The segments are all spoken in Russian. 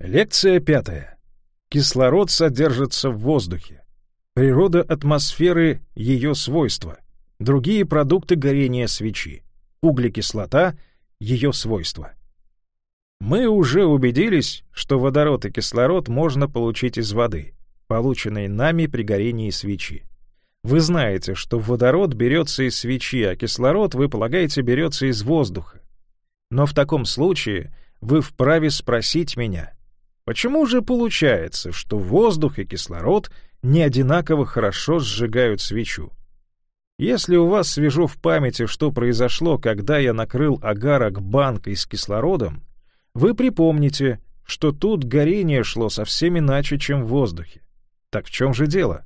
Лекция пятая. Кислород содержится в воздухе. Природа атмосферы — ее свойства. Другие продукты горения свечи. Углекислота — ее свойства. Мы уже убедились, что водород и кислород можно получить из воды, полученной нами при горении свечи. Вы знаете, что водород берется из свечи, а кислород, вы полагаете, берется из воздуха. Но в таком случае вы вправе спросить меня, почему же получается, что воздух и кислород не одинаково хорошо сжигают свечу? Если у вас свежо в памяти, что произошло, когда я накрыл агарок банкой с кислородом, вы припомните, что тут горение шло совсем иначе, чем в воздухе. Так в чем же дело?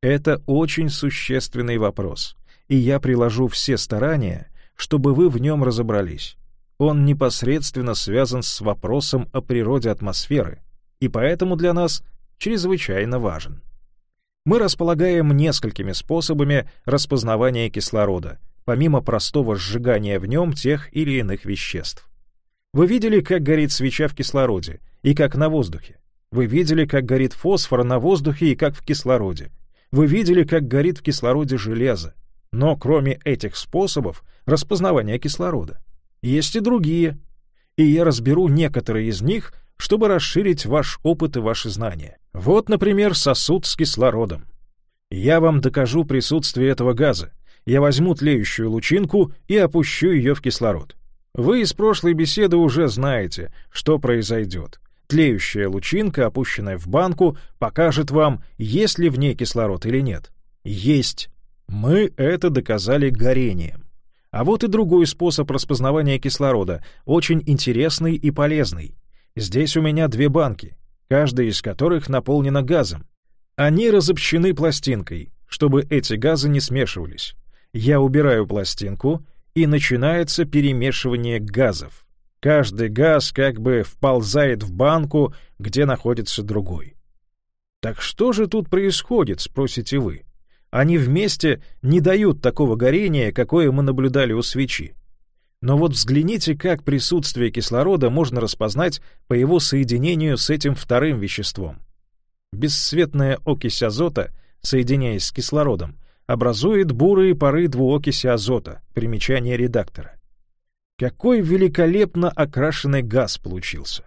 Это очень существенный вопрос, и я приложу все старания, чтобы вы в нем разобрались. Он непосредственно связан с вопросом о природе атмосферы, и поэтому для нас чрезвычайно важен. Мы располагаем несколькими способами распознавания кислорода, помимо простого сжигания в нем тех или иных веществ. Вы видели, как горит свеча в кислороде и как на воздухе. Вы видели, как горит фосфор на воздухе и как в кислороде. Вы видели, как горит в кислороде железо. Но кроме этих способов распознавания кислорода, есть и другие. И я разберу некоторые из них, чтобы расширить ваш опыт и ваши знания. Вот, например, сосуд с кислородом. Я вам докажу присутствие этого газа. Я возьму тлеющую лучинку и опущу ее в кислород. Вы из прошлой беседы уже знаете, что произойдет. Тлеющая лучинка, опущенная в банку, покажет вам, есть ли в ней кислород или нет. Есть. Мы это доказали горением. А вот и другой способ распознавания кислорода, очень интересный и полезный. Здесь у меня две банки, каждая из которых наполнена газом. Они разобщены пластинкой, чтобы эти газы не смешивались. Я убираю пластинку, и начинается перемешивание газов. Каждый газ как бы вползает в банку, где находится другой. Так что же тут происходит, спросите вы? Они вместе не дают такого горения, какое мы наблюдали у свечи. Но вот взгляните, как присутствие кислорода можно распознать по его соединению с этим вторым веществом. Бесцветная окись азота, соединяясь с кислородом, образует бурые пары двуокиси азота, примечание редактора. Какой великолепно окрашенный газ получился.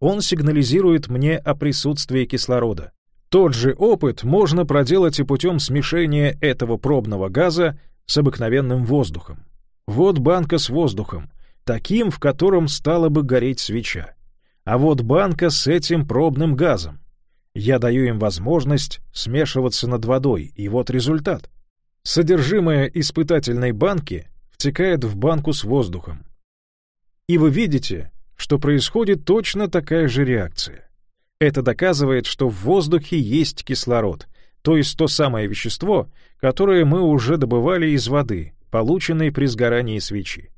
Он сигнализирует мне о присутствии кислорода. Тот же опыт можно проделать и путем смешения этого пробного газа с обыкновенным воздухом. Вот банка с воздухом, таким, в котором стала бы гореть свеча. А вот банка с этим пробным газом. Я даю им возможность смешиваться над водой, и вот результат. Содержимое испытательной банки втекает в банку с воздухом. И вы видите, что происходит точно такая же реакция. Это доказывает, что в воздухе есть кислород, то есть то самое вещество, которое мы уже добывали из воды, полученной при сгорании свечи.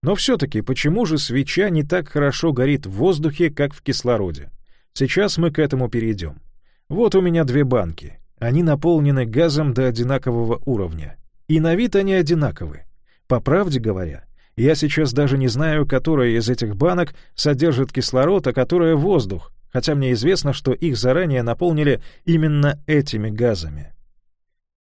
Но все-таки почему же свеча не так хорошо горит в воздухе, как в кислороде? Сейчас мы к этому перейдем. Вот у меня две банки. Они наполнены газом до одинакового уровня. И на вид они одинаковы. По правде говоря, я сейчас даже не знаю, которая из этих банок содержит кислород, а которая воздух, хотя мне известно, что их заранее наполнили именно этими газами.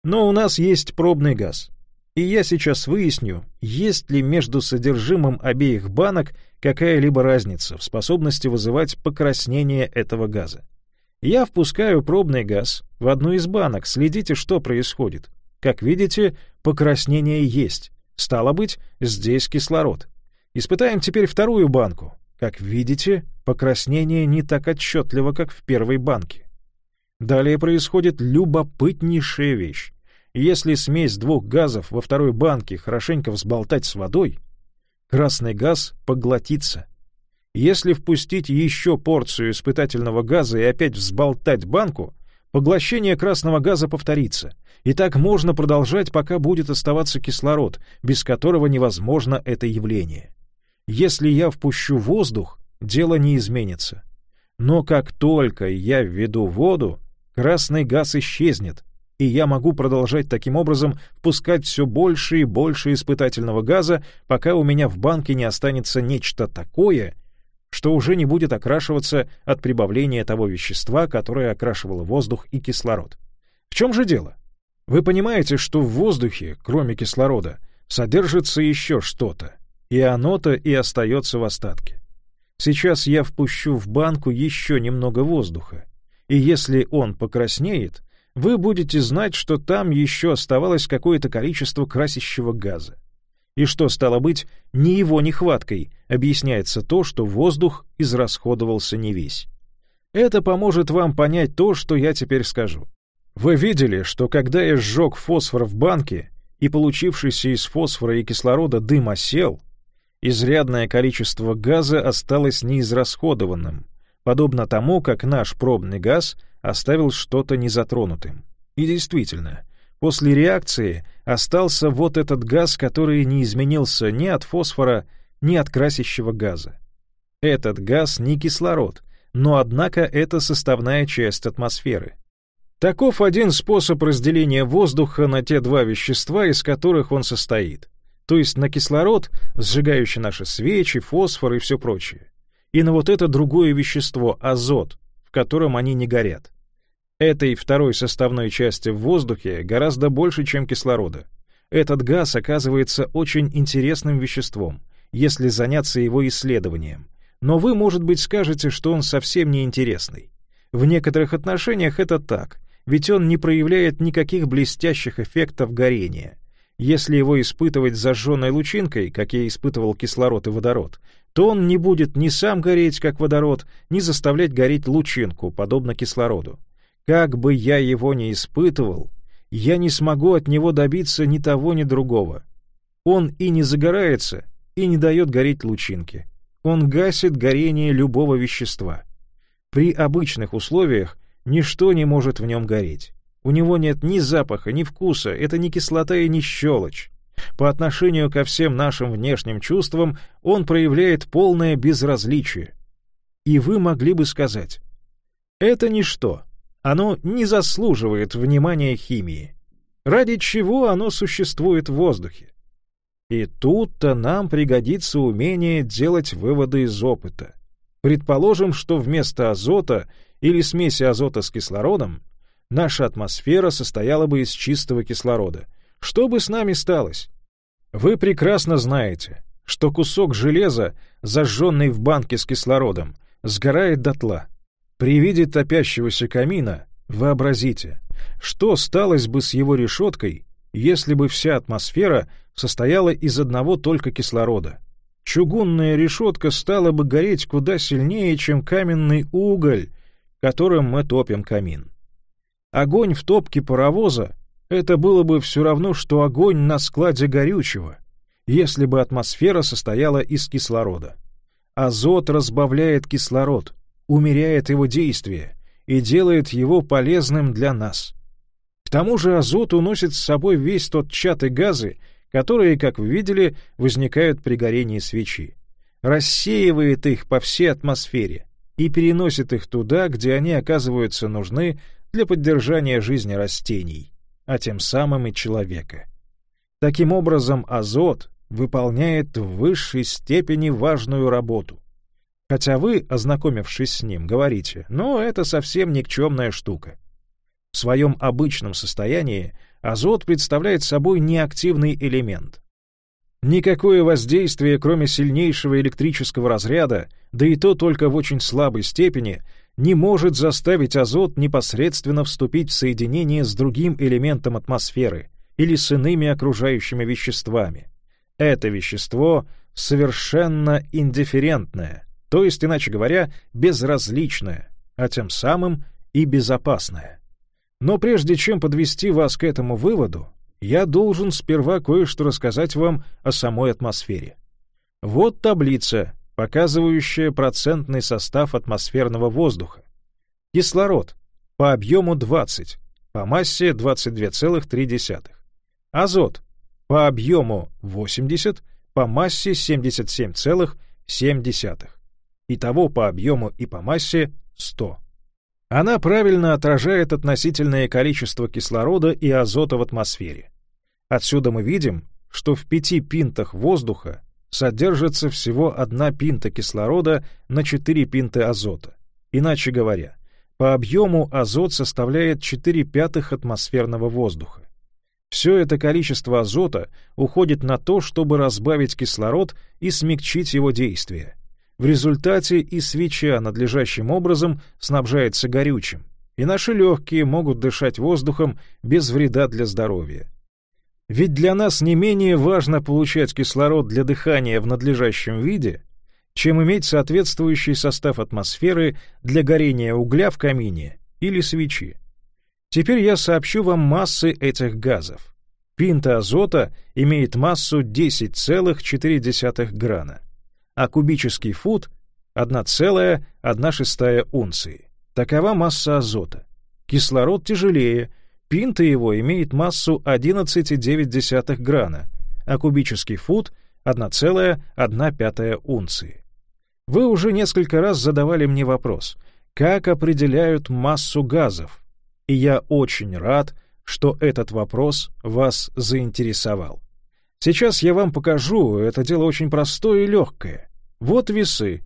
Но у нас есть пробный газ. И я сейчас выясню, есть ли между содержимым обеих банок какая-либо разница в способности вызывать покраснение этого газа. Я впускаю пробный газ в одну из банок, следите, что происходит. Как видите, покраснение есть. Стало быть, здесь кислород. Испытаем теперь вторую банку. Как видите, покраснение не так отчетливо, как в первой банке. Далее происходит любопытнейшая вещь. Если смесь двух газов во второй банке хорошенько взболтать с водой, красный газ поглотится — если впустить еще порцию испытательного газа и опять взболтать банку, поглощение красного газа повторится. И так можно продолжать, пока будет оставаться кислород, без которого невозможно это явление. Если я впущу воздух, дело не изменится. Но как только я введу воду, красный газ исчезнет, и я могу продолжать таким образом впускать все больше и больше испытательного газа, пока у меня в банке не останется нечто такое — что уже не будет окрашиваться от прибавления того вещества, которое окрашивало воздух и кислород. В чем же дело? Вы понимаете, что в воздухе, кроме кислорода, содержится еще что-то, и оно-то и остается в остатке. Сейчас я впущу в банку еще немного воздуха, и если он покраснеет, вы будете знать, что там еще оставалось какое-то количество красящего газа. И что, стало быть, не его нехваткой объясняется то, что воздух израсходовался не весь. Это поможет вам понять то, что я теперь скажу. Вы видели, что когда я сжег фосфор в банке, и получившийся из фосфора и кислорода дым осел, изрядное количество газа осталось неизрасходованным, подобно тому, как наш пробный газ оставил что-то незатронутым. И действительно, после реакции остался вот этот газ, который не изменился ни от фосфора, ни от красящего газа. Этот газ не кислород, но однако это составная часть атмосферы. Таков один способ разделения воздуха на те два вещества, из которых он состоит, то есть на кислород, сжигающий наши свечи, фосфор и все прочее, и на вот это другое вещество, азот, в котором они не горят. Этой второй составной части в воздухе гораздо больше, чем кислорода. Этот газ оказывается очень интересным веществом, если заняться его исследованием. Но вы, может быть, скажете, что он совсем не интересный. В некоторых отношениях это так, ведь он не проявляет никаких блестящих эффектов горения. Если его испытывать зажженной лучинкой, как я испытывал кислород и водород, то он не будет ни сам гореть, как водород, ни заставлять гореть лучинку, подобно кислороду. Как бы я его ни испытывал, я не смогу от него добиться ни того, ни другого. Он и не загорается, и не дает гореть лучинки. Он гасит горение любого вещества. При обычных условиях ничто не может в нем гореть. У него нет ни запаха, ни вкуса, это не кислота и не щелочь. По отношению ко всем нашим внешним чувствам он проявляет полное безразличие. И вы могли бы сказать, это ничто, оно не заслуживает внимания химии. Ради чего оно существует в воздухе? И тут-то нам пригодится умение делать выводы из опыта. Предположим, что вместо азота или смеси азота с кислородом наша атмосфера состояла бы из чистого кислорода. Что бы с нами сталось? Вы прекрасно знаете, что кусок железа, зажженный в банке с кислородом, сгорает дотла. При виде топящегося камина вообразите, что сталось бы с его решеткой, если бы вся атмосфера состояла из одного только кислорода. Чугунная решетка стала бы гореть куда сильнее, чем каменный уголь, которым мы топим камин. Огонь в топке паровоза — это было бы все равно, что огонь на складе горючего, если бы атмосфера состояла из кислорода. Азот разбавляет кислород, умеряет его действие и делает его полезным для нас. К тому же азот уносит с собой весь тот чат и газы, которые, как вы видели, возникают при горении свечи, рассеивает их по всей атмосфере и переносит их туда, где они оказываются нужны для поддержания жизни растений, а тем самым и человека. Таким образом, азот выполняет в высшей степени важную работу. Хотя вы, ознакомившись с ним, говорите, ну, это совсем никчемная штука. В своем обычном состоянии азот представляет собой неактивный элемент. Никакое воздействие, кроме сильнейшего электрического разряда, да и то только в очень слабой степени, не может заставить азот непосредственно вступить в соединение с другим элементом атмосферы или с иными окружающими веществами. Это вещество совершенно индифферентное, то есть, иначе говоря, безразличное, а тем самым и безопасное. Но прежде чем подвести вас к этому выводу, я должен сперва кое-что рассказать вам о самой атмосфере. Вот таблица, показывающая процентный состав атмосферного воздуха. Кислород по объему 20, по массе 22,3. Азот по объему 80, по массе 77,7. Итого по объему и по массе 100. Она правильно отражает относительное количество кислорода и азота в атмосфере. Отсюда мы видим, что в пяти пинтах воздуха содержится всего одна пинта кислорода на 4 пинты азота. Иначе говоря, по объему азот составляет 4 пятых атмосферного воздуха. Все это количество азота уходит на то, чтобы разбавить кислород и смягчить его действие. В результате и свеча надлежащим образом снабжается горючим, и наши легкие могут дышать воздухом без вреда для здоровья. Ведь для нас не менее важно получать кислород для дыхания в надлежащем виде, чем иметь соответствующий состав атмосферы для горения угля в камине или свечи. Теперь я сообщу вам массы этих газов. Пинта азота имеет массу 10,4 грана, а кубический фут — 1,1 унции. Такова масса азота. Кислород тяжелее, пинта его имеет массу 11,9 грана, а кубический фут — 1,1 унции. Вы уже несколько раз задавали мне вопрос, как определяют массу газов, и я очень рад, что этот вопрос вас заинтересовал. Сейчас я вам покажу, это дело очень простое и легкое. Вот весы,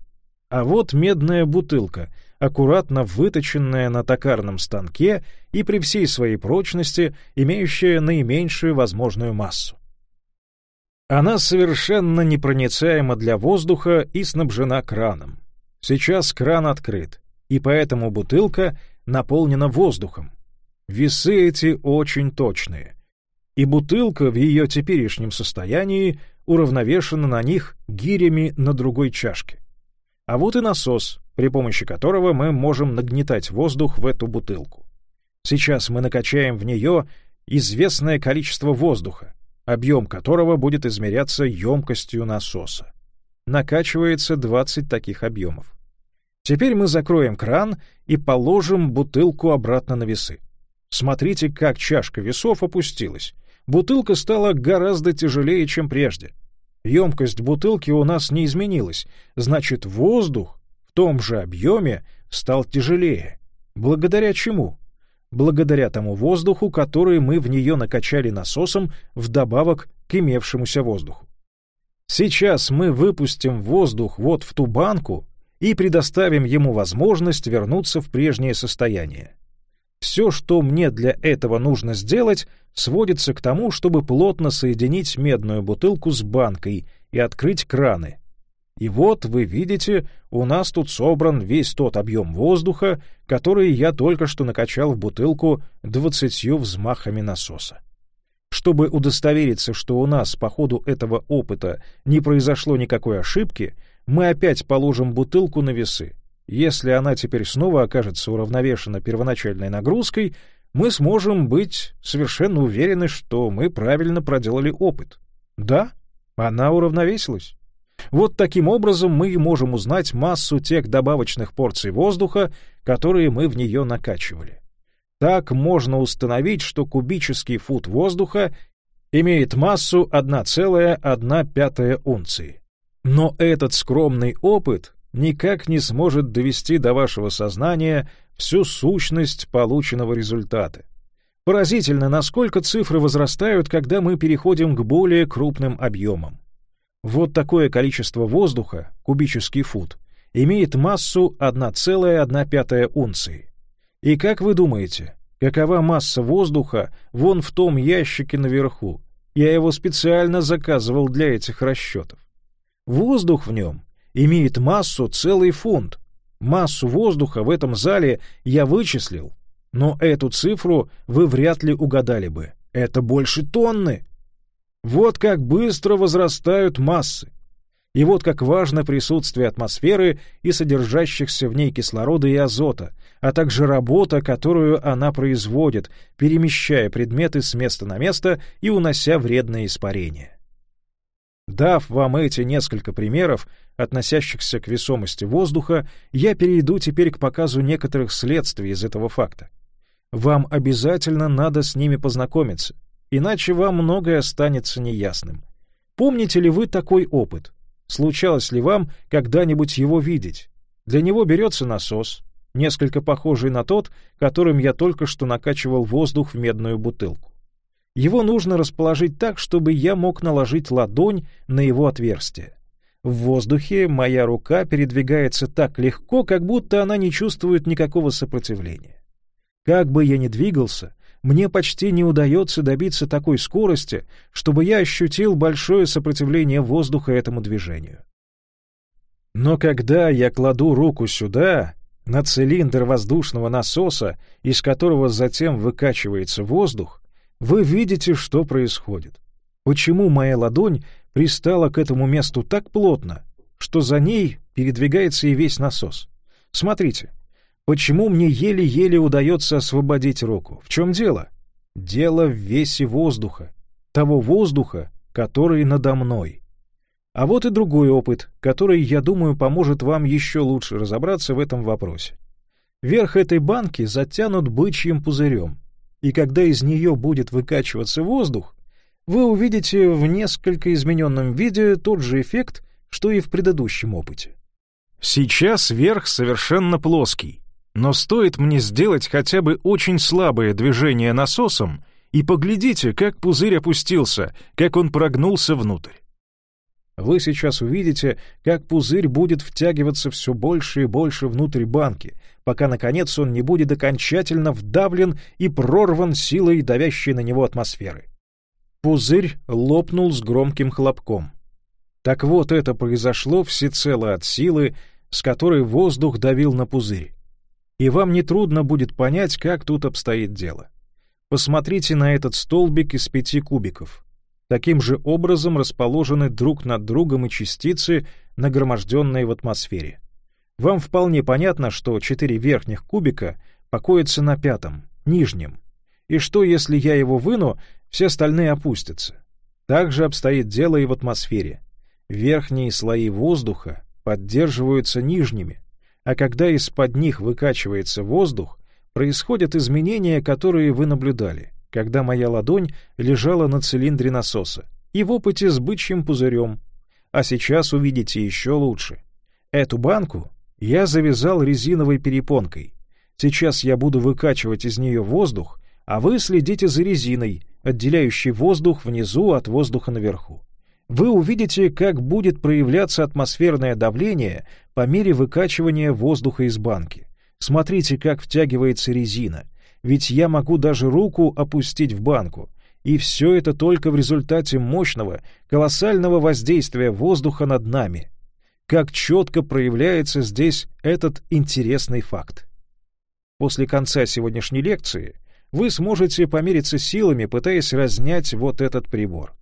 а вот медная бутылка, аккуратно выточенная на токарном станке и при всей своей прочности имеющая наименьшую возможную массу. Она совершенно непроницаема для воздуха и снабжена краном. Сейчас кран открыт, и поэтому бутылка наполнена воздухом. Весы эти очень точные, и бутылка в ее теперешнем состоянии уравновешена на них гирями на другой чашке. А вот и насос, при помощи которого мы можем нагнетать воздух в эту бутылку. Сейчас мы накачаем в нее известное количество воздуха, объем которого будет измеряться емкостью насоса. Накачивается 20 таких объемов. Теперь мы закроем кран и положим бутылку обратно на весы. Смотрите, как чашка весов опустилась. Бутылка стала гораздо тяжелее, чем прежде. Емкость бутылки у нас не изменилась, значит, воздух в том же объеме стал тяжелее. Благодаря чему? Благодаря тому воздуху, который мы в нее накачали насосом вдобавок к имевшемуся воздуху. Сейчас мы выпустим воздух вот в ту банку и предоставим ему возможность вернуться в прежнее состояние. Все, что мне для этого нужно сделать, сводится к тому, чтобы плотно соединить медную бутылку с банкой и открыть краны. И вот, вы видите, у нас тут собран весь тот объем воздуха, который я только что накачал в бутылку двадцатью взмахами насоса. Чтобы удостовериться, что у нас по ходу этого опыта не произошло никакой ошибки, мы опять положим бутылку на весы. Если она теперь снова окажется уравновешена первоначальной нагрузкой, мы сможем быть совершенно уверены, что мы правильно проделали опыт. Да, она уравновесилась. Вот таким образом мы можем узнать массу тех добавочных порций воздуха, которые мы в нее накачивали. Так можно установить, что кубический фут воздуха имеет массу 1,1 унции. Но этот скромный опыт никак не сможет довести до вашего сознания всю сущность полученного результата. Поразительно, насколько цифры возрастают, когда мы переходим к более крупным объемам. Вот такое количество воздуха, кубический фут, имеет массу 1,1 унции. И как вы думаете, какова масса воздуха вон в том ящике наверху? Я его специально заказывал для этих расчетов. Воздух в нем имеет массу целый фунт. Массу воздуха в этом зале я вычислил, но эту цифру вы вряд ли угадали бы. Это больше тонны. Вот как быстро возрастают массы. И вот как важно присутствие атмосферы и содержащихся в ней кислорода и азота, а также работа, которую она производит, перемещая предметы с места на место и унося вредные испарения. Дав вам эти несколько примеров, относящихся к весомости воздуха, я перейду теперь к показу некоторых следствий из этого факта. Вам обязательно надо с ними познакомиться, иначе вам многое останется неясным. Помните ли вы такой опыт? Случалось ли вам когда-нибудь его видеть? Для него берется насос, несколько похожий на тот, которым я только что накачивал воздух в медную бутылку. Его нужно расположить так, чтобы я мог наложить ладонь на его отверстие. В воздухе моя рука передвигается так легко, как будто она не чувствует никакого сопротивления. Как бы я ни двигался, мне почти не удается добиться такой скорости, чтобы я ощутил большое сопротивление воздуха этому движению. Но когда я кладу руку сюда, на цилиндр воздушного насоса, из которого затем выкачивается воздух, вы видите, что происходит. Почему моя ладонь пристала к этому месту так плотно, что за ней передвигается и весь насос? Смотрите, почему мне еле-еле удается освободить руку? В чем дело? Дело в весе воздуха, того воздуха, который надо мной. А вот и другой опыт, который, я думаю, поможет вам еще лучше разобраться в этом вопросе. Верх этой банки затянут бычьим пузырем, и когда из нее будет выкачиваться воздух, вы увидите в несколько измененном виде тот же эффект, что и в предыдущем опыте. Сейчас верх совершенно плоский, но стоит мне сделать хотя бы очень слабое движение насосом, и поглядите, как пузырь опустился, как он прогнулся внутрь. Вы сейчас увидите, как пузырь будет втягиваться все больше и больше внутрь банки, пока, наконец, он не будет окончательно вдавлен и прорван силой давящей на него атмосферы. Пузырь лопнул с громким хлопком. Так вот, это произошло всецело от силы, с которой воздух давил на пузырь. И вам нетрудно будет понять, как тут обстоит дело. Посмотрите на этот столбик из пяти кубиков. Таким же образом расположены друг над другом и частицы, нагроможденные в атмосфере. Вам вполне понятно, что четыре верхних кубика покоятся на пятом, нижнем. И что, если я его выну, все остальные опустятся? Так же обстоит дело и в атмосфере. Верхние слои воздуха поддерживаются нижними, а когда из-под них выкачивается воздух, происходят изменения, которые вы наблюдали — когда моя ладонь лежала на цилиндре насоса, и в опыте с бычьим пузырем. А сейчас увидите еще лучше. Эту банку я завязал резиновой перепонкой. Сейчас я буду выкачивать из нее воздух, а вы следите за резиной, отделяющей воздух внизу от воздуха наверху. Вы увидите, как будет проявляться атмосферное давление по мере выкачивания воздуха из банки. Смотрите, как втягивается резина — ведь я могу даже руку опустить в банку, и все это только в результате мощного, колоссального воздействия воздуха над нами. Как четко проявляется здесь этот интересный факт. После конца сегодняшней лекции вы сможете помериться силами, пытаясь разнять вот этот прибор.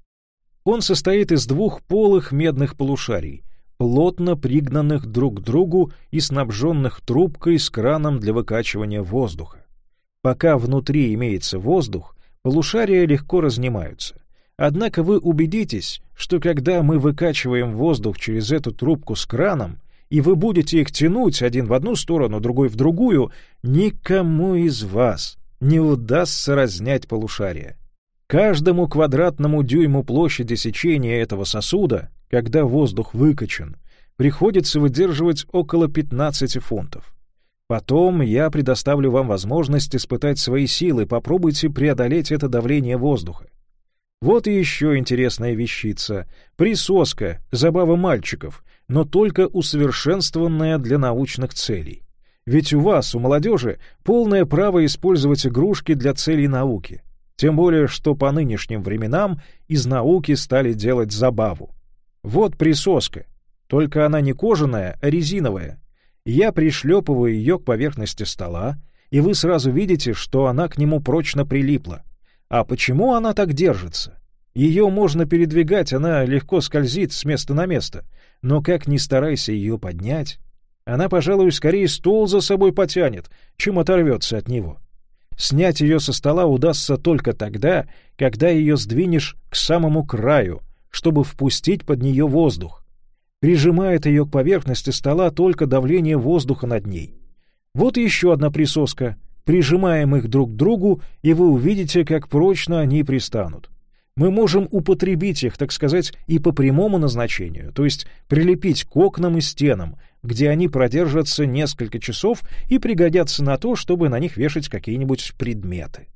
Он состоит из двух полых медных полушарий, плотно пригнанных друг к другу и снабженных трубкой с краном для выкачивания воздуха. Пока внутри имеется воздух, полушария легко разнимаются. Однако вы убедитесь, что когда мы выкачиваем воздух через эту трубку с краном, и вы будете их тянуть один в одну сторону, другой в другую, никому из вас не удастся разнять полушария. Каждому квадратному дюйму площади сечения этого сосуда, когда воздух выкачан, приходится выдерживать около 15 фунтов. Потом я предоставлю вам возможность испытать свои силы, попробуйте преодолеть это давление воздуха. Вот и еще интересная вещица. Присоска, забава мальчиков, но только усовершенствованная для научных целей. Ведь у вас, у молодежи, полное право использовать игрушки для целей науки. Тем более, что по нынешним временам из науки стали делать забаву. Вот присоска. Только она не кожаная, а резиновая. Я пришлепываю ее к поверхности стола, и вы сразу видите, что она к нему прочно прилипла. А почему она так держится? Ее можно передвигать, она легко скользит с места на место, но как ни старайся ее поднять, она, пожалуй, скорее стол за собой потянет, чем оторвется от него. Снять ее со стола удастся только тогда, когда ее сдвинешь к самому краю, чтобы впустить под нее воздух, Прижимает ее к поверхности стола только давление воздуха над ней. Вот еще одна присоска. Прижимаем их друг к другу, и вы увидите, как прочно они пристанут. Мы можем употребить их, так сказать, и по прямому назначению, то есть прилепить к окнам и стенам, где они продержатся несколько часов и пригодятся на то, чтобы на них вешать какие-нибудь предметы.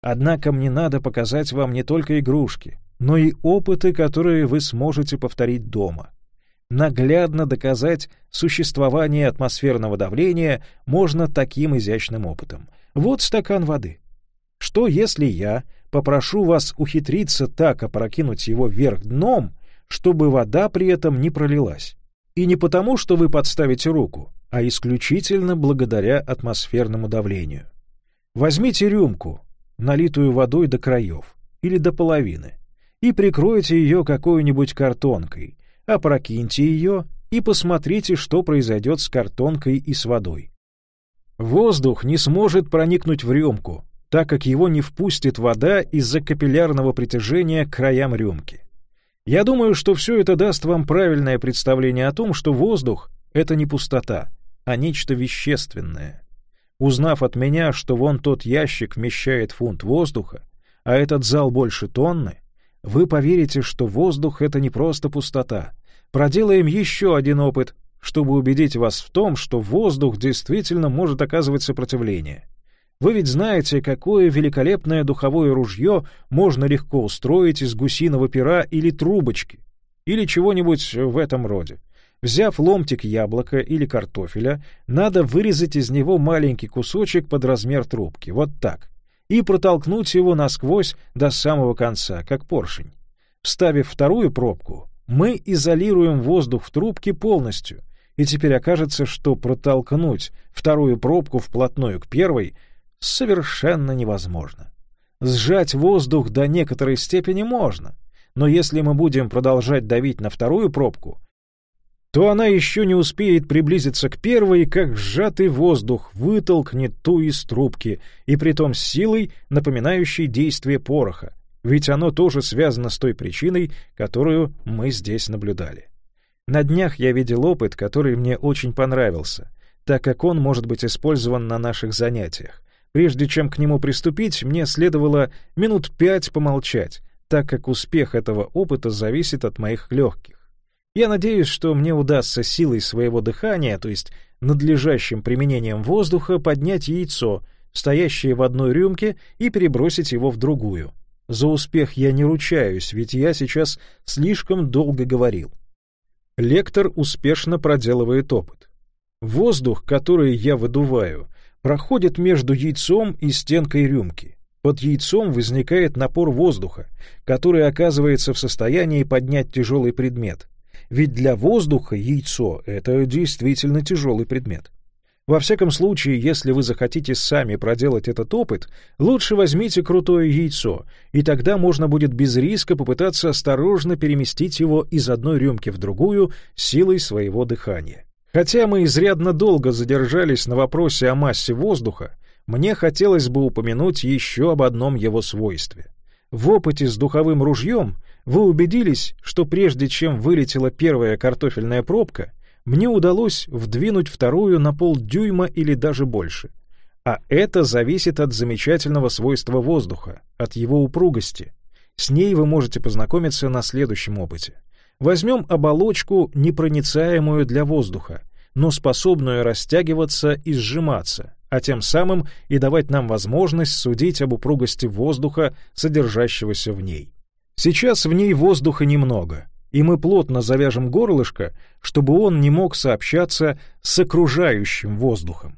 Однако мне надо показать вам не только игрушки, но и опыты, которые вы сможете повторить дома. Наглядно доказать существование атмосферного давления можно таким изящным опытом. Вот стакан воды. Что если я попрошу вас ухитриться так опрокинуть его вверх дном, чтобы вода при этом не пролилась? И не потому, что вы подставите руку, а исключительно благодаря атмосферному давлению. Возьмите рюмку, налитую водой до краев или до половины, и прикройте ее какой-нибудь картонкой, опрокиньте ее и посмотрите, что произойдет с картонкой и с водой. Воздух не сможет проникнуть в рюмку, так как его не впустит вода из-за капиллярного притяжения к краям рюмки. Я думаю, что все это даст вам правильное представление о том, что воздух — это не пустота, а нечто вещественное. Узнав от меня, что вон тот ящик вмещает фунт воздуха, а этот зал больше тонны, вы поверите, что воздух — это не просто пустота. Проделаем еще один опыт, чтобы убедить вас в том, что воздух действительно может оказывать сопротивление. Вы ведь знаете, какое великолепное духовое ружье можно легко устроить из гусиного пера или трубочки, или чего-нибудь в этом роде. Взяв ломтик яблока или картофеля, надо вырезать из него маленький кусочек под размер трубки, вот так, и протолкнуть его насквозь до самого конца, как поршень. Вставив вторую пробку, мы изолируем воздух в трубке полностью, и теперь окажется, что протолкнуть вторую пробку вплотную к первой совершенно невозможно. Сжать воздух до некоторой степени можно, но если мы будем продолжать давить на вторую пробку, то она еще не успеет приблизиться к первой, как сжатый воздух вытолкнет ту из трубки, и притом с силой, напоминающей действие пороха, ведь оно тоже связано с той причиной, которую мы здесь наблюдали. На днях я видел опыт, который мне очень понравился, так как он может быть использован на наших занятиях. Прежде чем к нему приступить, мне следовало минут пять помолчать, так как успех этого опыта зависит от моих легких. Я надеюсь, что мне удастся силой своего дыхания, то есть надлежащим применением воздуха, поднять яйцо, стоящее в одной рюмке, и перебросить его в другую. За успех я не ручаюсь, ведь я сейчас слишком долго говорил. Лектор успешно проделывает опыт. Воздух, который я выдуваю, проходит между яйцом и стенкой рюмки. Под яйцом возникает напор воздуха, который оказывается в состоянии поднять тяжелый предмет. Ведь для воздуха яйцо — это действительно тяжелый предмет. Во всяком случае, если вы захотите сами проделать этот опыт, лучше возьмите крутое яйцо, и тогда можно будет без риска попытаться осторожно переместить его из одной рюмки в другую силой своего дыхания. Хотя мы изрядно долго задержались на вопросе о массе воздуха, мне хотелось бы упомянуть еще об одном его свойстве. В опыте с духовым ружьем вы убедились, что прежде чем вылетела первая картофельная пробка, мне удалось вдвинуть вторую на полдюйма или даже больше. А это зависит от замечательного свойства воздуха, от его упругости. С ней вы можете познакомиться на следующем опыте. Возьмем оболочку, непроницаемую для воздуха, но способную растягиваться и сжиматься, а тем самым и давать нам возможность судить об упругости воздуха, содержащегося в ней. Сейчас в ней воздуха немного, и мы плотно завяжем горлышко, чтобы он не мог сообщаться с окружающим воздухом.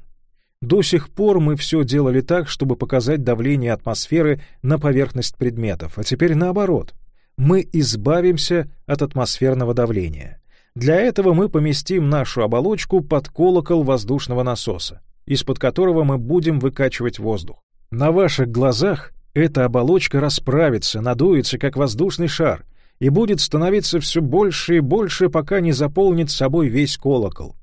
До сих пор мы все делали так, чтобы показать давление атмосферы на поверхность предметов, а теперь наоборот. Мы избавимся от атмосферного давления. Для этого мы поместим нашу оболочку под колокол воздушного насоса, из-под которого мы будем выкачивать воздух. На ваших глазах эта оболочка расправится, надуется, как воздушный шар, и будет становиться все больше и больше, пока не заполнит собой весь колокол.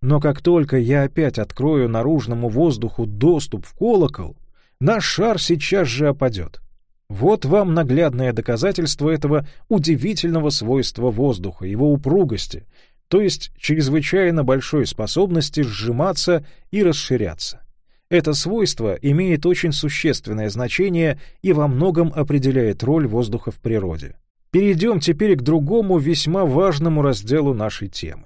Но как только я опять открою наружному воздуху доступ в колокол, наш шар сейчас же опадет. Вот вам наглядное доказательство этого удивительного свойства воздуха, его упругости, то есть чрезвычайно большой способности сжиматься и расширяться. Это свойство имеет очень существенное значение и во многом определяет роль воздуха в природе. Перейдем теперь к другому весьма важному разделу нашей темы.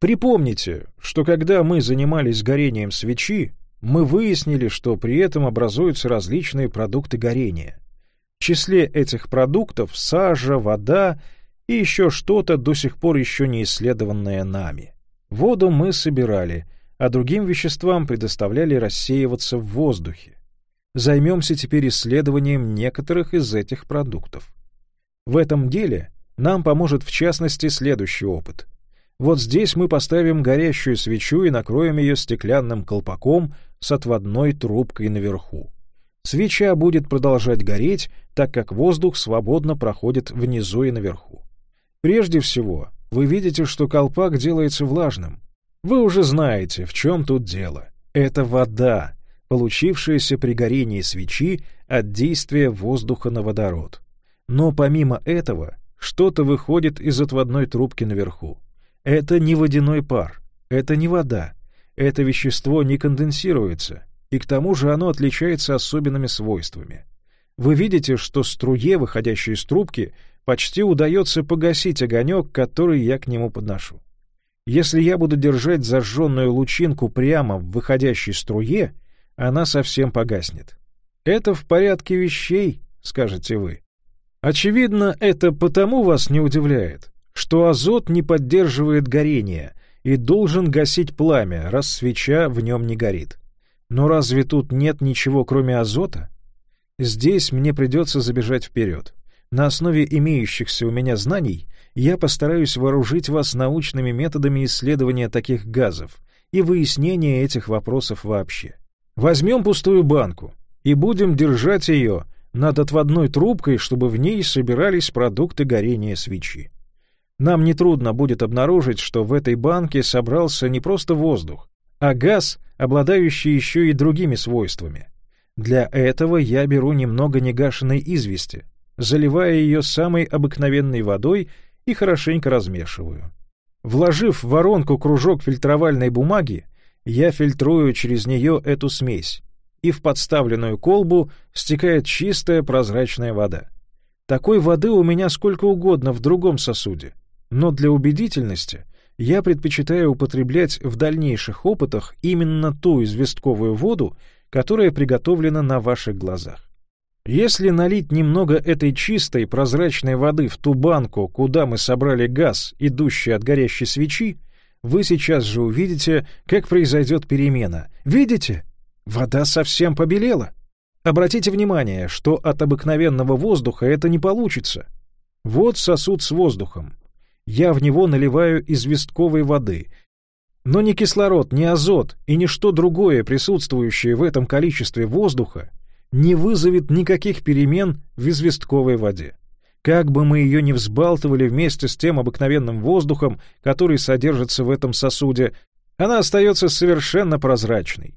Припомните, что когда мы занимались горением свечи, мы выяснили, что при этом образуются различные продукты горения. В числе этих продуктов сажа, вода и еще что-то до сих пор еще не исследованное нами. Воду мы собирали, а другим веществам предоставляли рассеиваться в воздухе. Займемся теперь исследованием некоторых из этих продуктов. В этом деле нам поможет в частности следующий опыт. Вот здесь мы поставим горящую свечу и накроем ее стеклянным колпаком с отводной трубкой наверху. Свеча будет продолжать гореть, так как воздух свободно проходит внизу и наверху. Прежде всего, вы видите, что колпак делается влажным. Вы уже знаете, в чем тут дело. Это вода, получившаяся при горении свечи от действия воздуха на водород. Но помимо этого, что-то выходит из отводной трубки наверху. Это не водяной пар, это не вода, это вещество не конденсируется, и к тому же оно отличается особенными свойствами. Вы видите, что струе, выходящей из трубки, почти удается погасить огонек, который я к нему подношу. Если я буду держать зажженную лучинку прямо в выходящей струе, она совсем погаснет. Это в порядке вещей, скажете вы. Очевидно, это потому вас не удивляет, что азот не поддерживает горение и должен гасить пламя, раз свеча в нем не горит. Но разве тут нет ничего, кроме азота? Здесь мне придется забежать вперед. На основе имеющихся у меня знаний я постараюсь вооружить вас научными методами исследования таких газов и выяснения этих вопросов вообще. Возьмем пустую банку и будем держать ее над отводной трубкой, чтобы в ней собирались продукты горения свечи. Нам нетрудно будет обнаружить, что в этой банке собрался не просто воздух, а газ, обладающий еще и другими свойствами. Для этого я беру немного негашенной извести, заливая ее самой обыкновенной водой и хорошенько размешиваю. Вложив в воронку кружок фильтровальной бумаги, я фильтрую через нее эту смесь, и в подставленную колбу стекает чистая прозрачная вода. Такой воды у меня сколько угодно в другом сосуде, но для убедительности я предпочитаю употреблять в дальнейших опытах именно ту известковую воду, которая приготовлена на ваших глазах. Если налить немного этой чистой прозрачной воды в ту банку, куда мы собрали газ, идущий от горящей свечи, вы сейчас же увидите, как произойдет перемена. Видите? Вода совсем побелела. Обратите внимание, что от обыкновенного воздуха это не получится. Вот сосуд с воздухом я в него наливаю известковой воды. Но ни кислород, ни азот и ничто другое, присутствующее в этом количестве воздуха, не вызовет никаких перемен в известковой воде. Как бы мы ее ни взбалтывали вместе с тем обыкновенным воздухом, который содержится в этом сосуде, она остается совершенно прозрачной.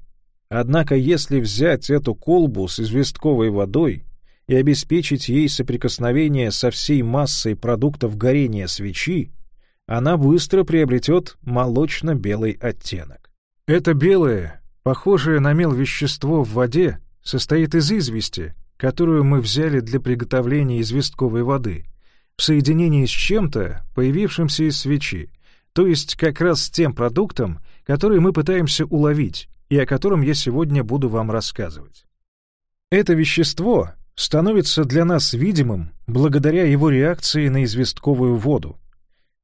Однако если взять эту колбу с известковой водой и обеспечить ей соприкосновение со всей массой продуктов горения свечи, она быстро приобретет молочно-белый оттенок. Это белое, похожее на мел вещество в воде, состоит из извести, которую мы взяли для приготовления известковой воды, в соединении с чем-то, появившимся из свечи, то есть как раз с тем продуктом, который мы пытаемся уловить и о котором я сегодня буду вам рассказывать. Это вещество становится для нас видимым благодаря его реакции на известковую воду,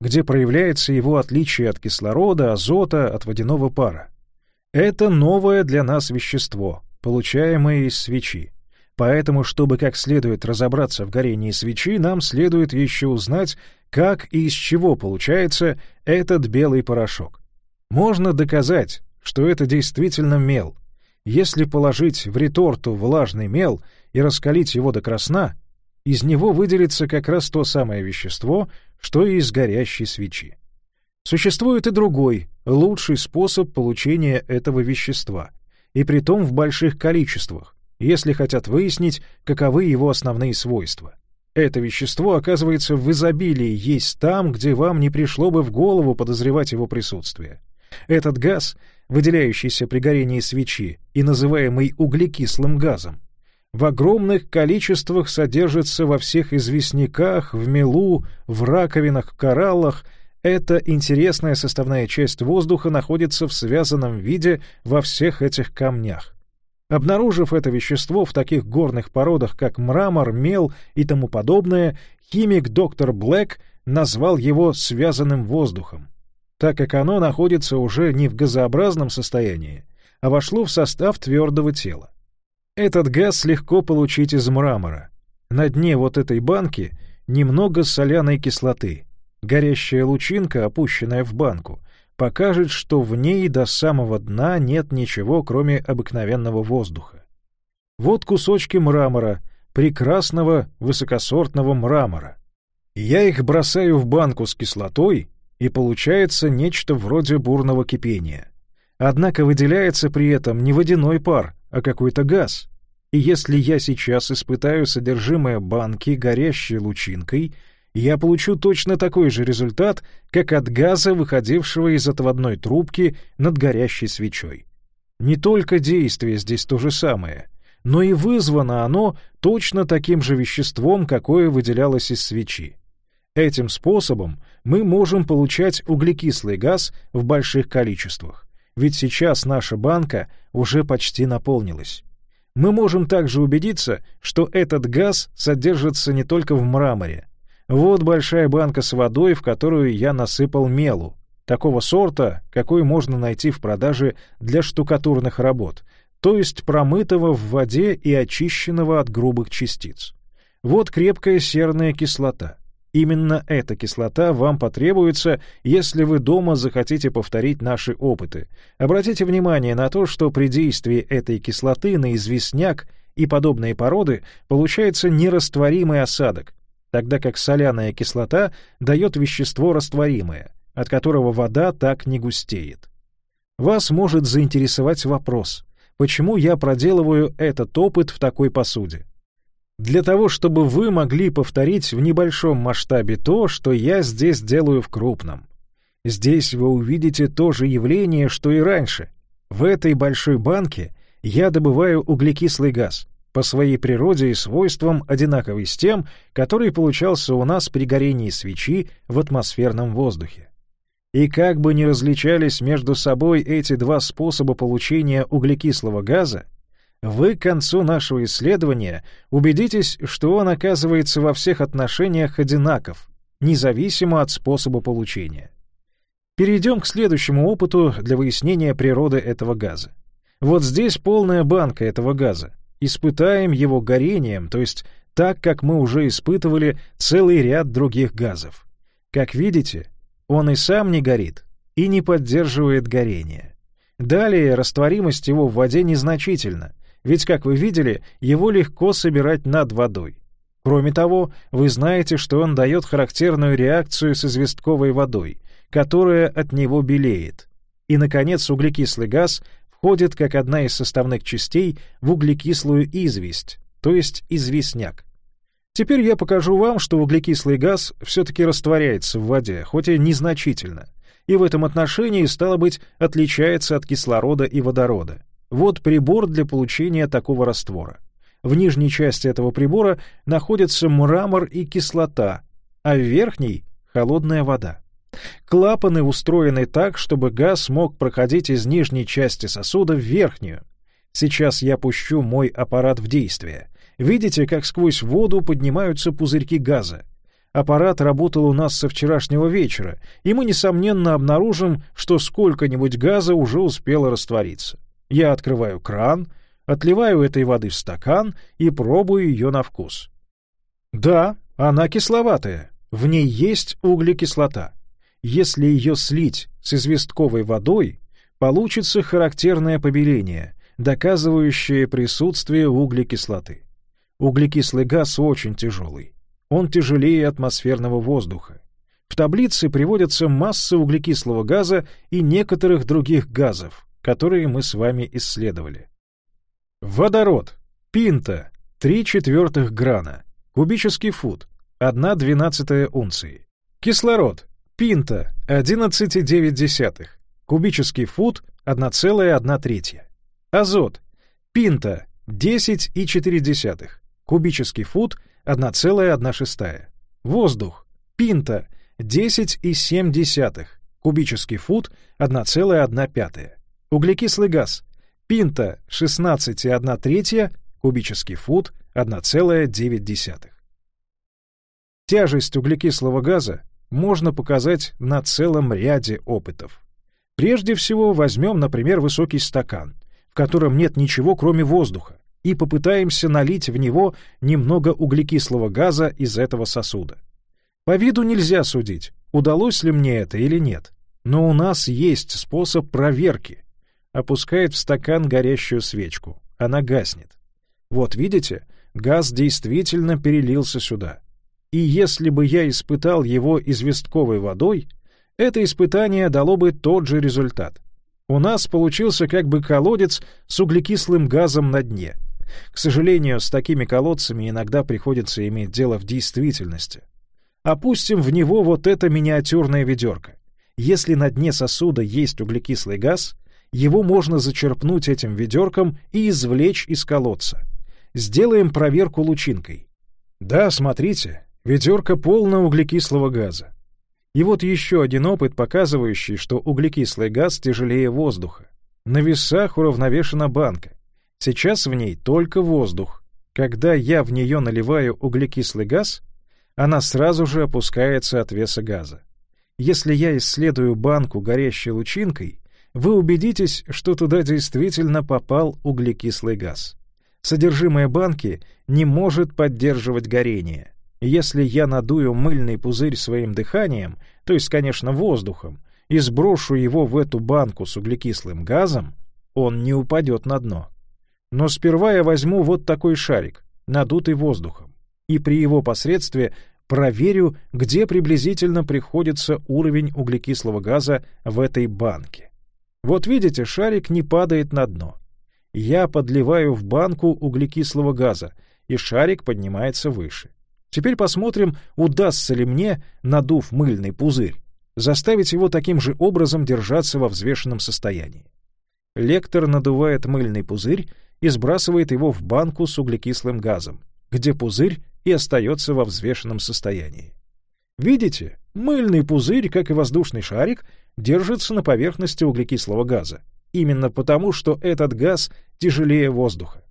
где проявляется его отличие от кислорода, азота, от водяного пара. Это новое для нас вещество, получаемое из свечи. Поэтому, чтобы как следует разобраться в горении свечи, нам следует еще узнать, как и из чего получается этот белый порошок. Можно доказать, что это действительно мел. Если положить в реторту влажный мел — и раскалить его до красна, из него выделится как раз то самое вещество, что и из горящей свечи. Существует и другой, лучший способ получения этого вещества, и притом в больших количествах, если хотят выяснить, каковы его основные свойства. Это вещество, оказывается, в изобилии есть там, где вам не пришло бы в голову подозревать его присутствие. Этот газ, выделяющийся при горении свечи и называемый углекислым газом, в огромных количествах содержится во всех известняках, в мелу, в раковинах, кораллах. Эта интересная составная часть воздуха находится в связанном виде во всех этих камнях. Обнаружив это вещество в таких горных породах, как мрамор, мел и тому подобное, химик доктор Блэк назвал его связанным воздухом, так как оно находится уже не в газообразном состоянии, а вошло в состав твердого тела. Этот газ легко получить из мрамора. На дне вот этой банки немного соляной кислоты. Горящая лучинка, опущенная в банку, покажет, что в ней до самого дна нет ничего, кроме обыкновенного воздуха. Вот кусочки мрамора, прекрасного высокосортного мрамора. Я их бросаю в банку с кислотой, и получается нечто вроде бурного кипения. Однако выделяется при этом не водяной пар, а какой-то газ. И если я сейчас испытаю содержимое банки горящей лучинкой, я получу точно такой же результат, как от газа, выходившего из отводной трубки над горящей свечой. Не только действие здесь то же самое, но и вызвано оно точно таким же веществом, какое выделялось из свечи. Этим способом мы можем получать углекислый газ в больших количествах ведь сейчас наша банка уже почти наполнилась. Мы можем также убедиться, что этот газ содержится не только в мраморе. Вот большая банка с водой, в которую я насыпал мелу, такого сорта, какой можно найти в продаже для штукатурных работ, то есть промытого в воде и очищенного от грубых частиц. Вот крепкая серная кислота. Именно эта кислота вам потребуется, если вы дома захотите повторить наши опыты. Обратите внимание на то, что при действии этой кислоты на известняк и подобные породы получается нерастворимый осадок, тогда как соляная кислота дает вещество растворимое, от которого вода так не густеет. Вас может заинтересовать вопрос, почему я проделываю этот опыт в такой посуде для того, чтобы вы могли повторить в небольшом масштабе то, что я здесь делаю в крупном. Здесь вы увидите то же явление, что и раньше. В этой большой банке я добываю углекислый газ, по своей природе и свойствам одинаковый с тем, который получался у нас при горении свечи в атмосферном воздухе. И как бы ни различались между собой эти два способа получения углекислого газа, вы к концу нашего исследования убедитесь, что он оказывается во всех отношениях одинаков, независимо от способа получения. Перейдем к следующему опыту для выяснения природы этого газа. Вот здесь полная банка этого газа. Испытаем его горением, то есть так, как мы уже испытывали целый ряд других газов. Как видите, он и сам не горит, и не поддерживает горение. Далее растворимость его в воде незначительна, ведь, как вы видели, его легко собирать над водой. Кроме того, вы знаете, что он дает характерную реакцию с известковой водой, которая от него белеет. И, наконец, углекислый газ входит как одна из составных частей в углекислую известь, то есть известняк. Теперь я покажу вам, что углекислый газ все-таки растворяется в воде, хоть и незначительно, и в этом отношении, стало быть, отличается от кислорода и водорода. Вот прибор для получения такого раствора. В нижней части этого прибора находятся мрамор и кислота, а в верхней — холодная вода. Клапаны устроены так, чтобы газ мог проходить из нижней части сосуда в верхнюю. Сейчас я пущу мой аппарат в действие. Видите, как сквозь воду поднимаются пузырьки газа? Аппарат работал у нас со вчерашнего вечера, и мы, несомненно, обнаружим, что сколько-нибудь газа уже успело раствориться. Я открываю кран, отливаю этой воды в стакан и пробую ее на вкус. Да, она кисловатая, в ней есть углекислота. Если ее слить с известковой водой, получится характерное побеление, доказывающее присутствие углекислоты. Углекислый газ очень тяжелый. Он тяжелее атмосферного воздуха. В таблице приводятся массы углекислого газа и некоторых других газов, которые мы с вами исследовали. Водород. Пинта. 3 четвертых грана. Кубический фут. 1 двенадцатая унции. Кислород. Пинта. 11,9. Кубический фут. 1,1 третья. Азот. Пинта. 10,4. Кубический фут. 1,1 шестая. Воздух. Пинта. 10,7, кубический фут 1,1. Углекислый газ пинта 16,1 кубический фут 1,9. Тяжесть углекислого газа можно показать на целом ряде опытов. Прежде всего возьмем, например, высокий стакан, в котором нет ничего, кроме воздуха, и попытаемся налить в него немного углекислого газа из этого сосуда. По виду нельзя судить, удалось ли мне это или нет, но у нас есть способ проверки. Опускает в стакан горящую свечку, она гаснет. Вот видите, газ действительно перелился сюда. И если бы я испытал его известковой водой, это испытание дало бы тот же результат. У нас получился как бы колодец с углекислым газом на дне. К сожалению, с такими колодцами иногда приходится иметь дело в действительности. Опустим в него вот это миниатюрное ведерко. Если на дне сосуда есть углекислый газ, его можно зачерпнуть этим ведерком и извлечь из колодца. Сделаем проверку лучинкой. Да, смотрите, ведерко полно углекислого газа. И вот еще один опыт, показывающий, что углекислый газ тяжелее воздуха. На весах уравновешена банка. Сейчас в ней только воздух. Когда я в нее наливаю углекислый газ, она сразу же опускается от веса газа. Если я исследую банку горящей лучинкой, вы убедитесь, что туда действительно попал углекислый газ. Содержимое банки не может поддерживать горение. Если я надую мыльный пузырь своим дыханием, то есть, конечно, воздухом, и сброшу его в эту банку с углекислым газом, он не упадет на дно. Но сперва я возьму вот такой шарик, надутый воздухом, и при его посредстве проверю, где приблизительно приходится уровень углекислого газа в этой банке. Вот видите, шарик не падает на дно. Я подливаю в банку углекислого газа, и шарик поднимается выше. Теперь посмотрим, удастся ли мне, надув мыльный пузырь, заставить его таким же образом держаться во взвешенном состоянии. Лектор надувает мыльный пузырь и сбрасывает его в банку с углекислым газом, где пузырь и остается во взвешенном состоянии. Видите, мыльный пузырь, как и воздушный шарик, держится на поверхности углекислого газа, именно потому, что этот газ тяжелее воздуха.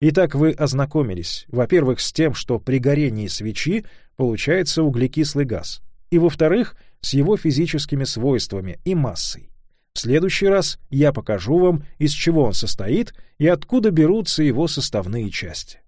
Итак, вы ознакомились, во-первых, с тем, что при горении свечи получается углекислый газ, и, во-вторых, с его физическими свойствами и массой. В следующий раз я покажу вам, из чего он состоит и откуда берутся его составные части.